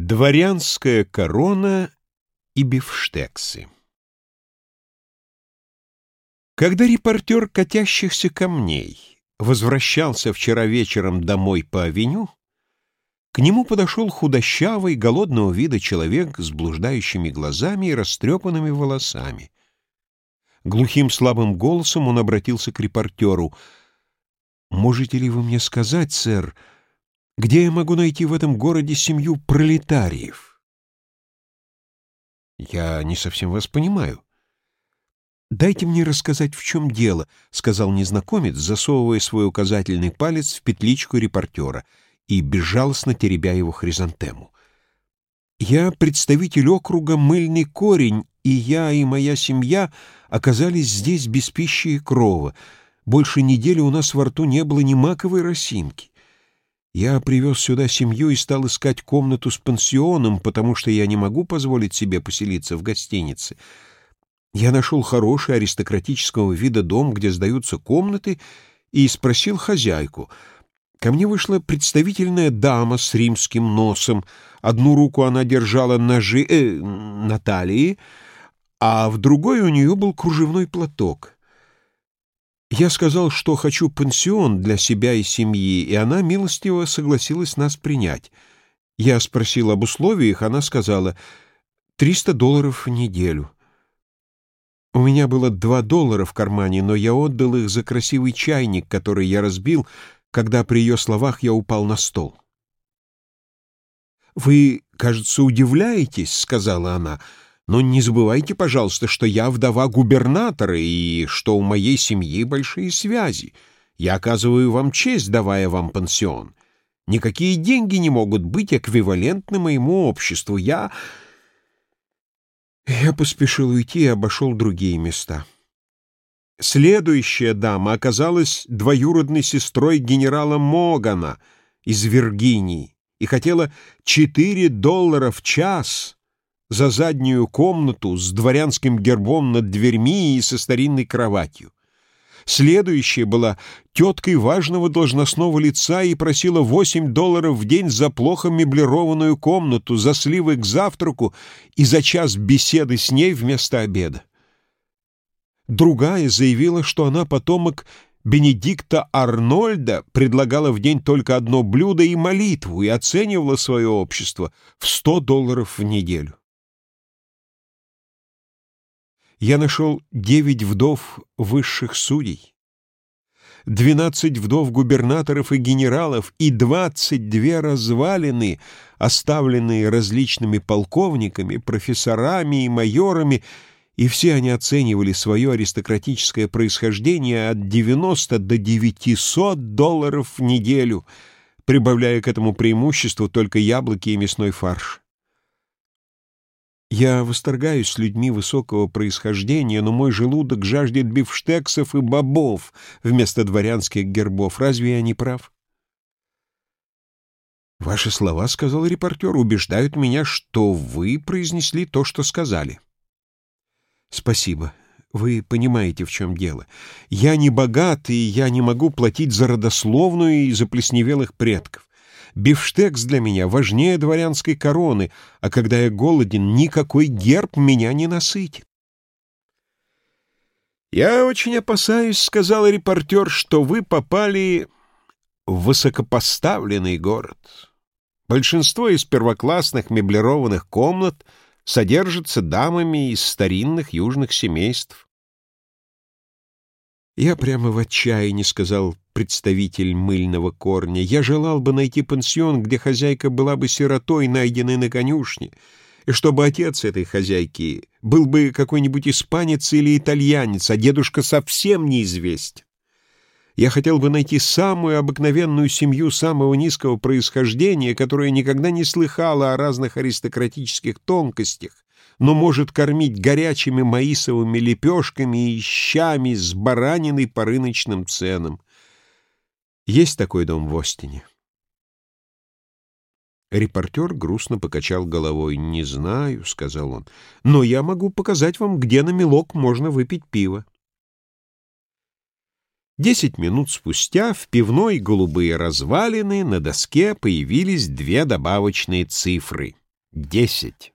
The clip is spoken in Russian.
Дворянская корона и бифштексы Когда репортер «Катящихся камней» возвращался вчера вечером домой по авеню, к нему подошел худощавый, голодного вида человек с блуждающими глазами и растрепанными волосами. Глухим слабым голосом он обратился к репортеру. «Можете ли вы мне сказать, сэр, — где я могу найти в этом городе семью пролетариев? Я не совсем вас понимаю. «Дайте мне рассказать, в чем дело», — сказал незнакомец, засовывая свой указательный палец в петличку репортера и безжалостно теребя его хризантему. «Я представитель округа Мыльный Корень, и я и моя семья оказались здесь без пищи и крова. Больше недели у нас во рту не было ни маковой росинки. Я привез сюда семью и стал искать комнату с пансионом, потому что я не могу позволить себе поселиться в гостинице. Я нашел хороший аристократического вида дом, где сдаются комнаты, и спросил хозяйку. Ко мне вышла представительная дама с римским носом. Одну руку она держала ножи, э, на талии, а в другой у нее был кружевной платок. Я сказал, что хочу пансион для себя и семьи, и она милостиво согласилась нас принять. Я спросил об условиях, она сказала «триста долларов в неделю». У меня было два доллара в кармане, но я отдал их за красивый чайник, который я разбил, когда при ее словах я упал на стол. «Вы, кажется, удивляетесь», — сказала она, — но не забывайте, пожалуйста, что я вдова губернатора и что у моей семьи большие связи. Я оказываю вам честь, давая вам пансион. Никакие деньги не могут быть эквивалентны моему обществу. Я... Я поспешил уйти и обошел другие места. Следующая дама оказалась двоюродной сестрой генерала Могана из Виргинии и хотела 4 доллара в час — за заднюю комнату с дворянским гербом над дверьми и со старинной кроватью. Следующая была теткой важного должностного лица и просила 8 долларов в день за плохо меблированную комнату, за сливы к завтраку и за час беседы с ней вместо обеда. Другая заявила, что она потомок Бенедикта Арнольда, предлагала в день только одно блюдо и молитву и оценивала свое общество в 100 долларов в неделю я нашел девять вдов высших судей, двенадцать вдов губернаторов и генералов и двадцать две развалины, оставленные различными полковниками, профессорами и майорами, и все они оценивали свое аристократическое происхождение от 90 до 900 долларов в неделю, прибавляя к этому преимуществу только яблоки и мясной фарш. Я восторгаюсь с людьми высокого происхождения, но мой желудок жаждет бифштексов и бобов вместо дворянских гербов. Разве я не прав? «Ваши слова, — сказал репортер, — убеждают меня, что вы произнесли то, что сказали». «Спасибо. Вы понимаете, в чем дело. Я не богат, и я не могу платить за родословную и за плесневелых предков. Бифштекс для меня важнее дворянской короны, а когда я голоден, никакой герб меня не насытит. «Я очень опасаюсь, — сказал репортер, — что вы попали в высокопоставленный город. Большинство из первоклассных меблированных комнат содержатся дамами из старинных южных семейств. «Я прямо в отчаянии», — сказал представитель мыльного корня. «Я желал бы найти пансион, где хозяйка была бы сиротой, найденной на конюшне, и чтобы отец этой хозяйки был бы какой-нибудь испанец или итальянец, а дедушка совсем неизвестен. Я хотел бы найти самую обыкновенную семью самого низкого происхождения, которая никогда не слыхала о разных аристократических тонкостях, но может кормить горячими маисовыми лепешками и щами с бараниной по рыночным ценам. Есть такой дом в Остине? Репортер грустно покачал головой. «Не знаю», — сказал он, — «но я могу показать вам, где на мелок можно выпить пиво». Десять минут спустя в пивной «Голубые развалины» на доске появились две добавочные цифры — Десять.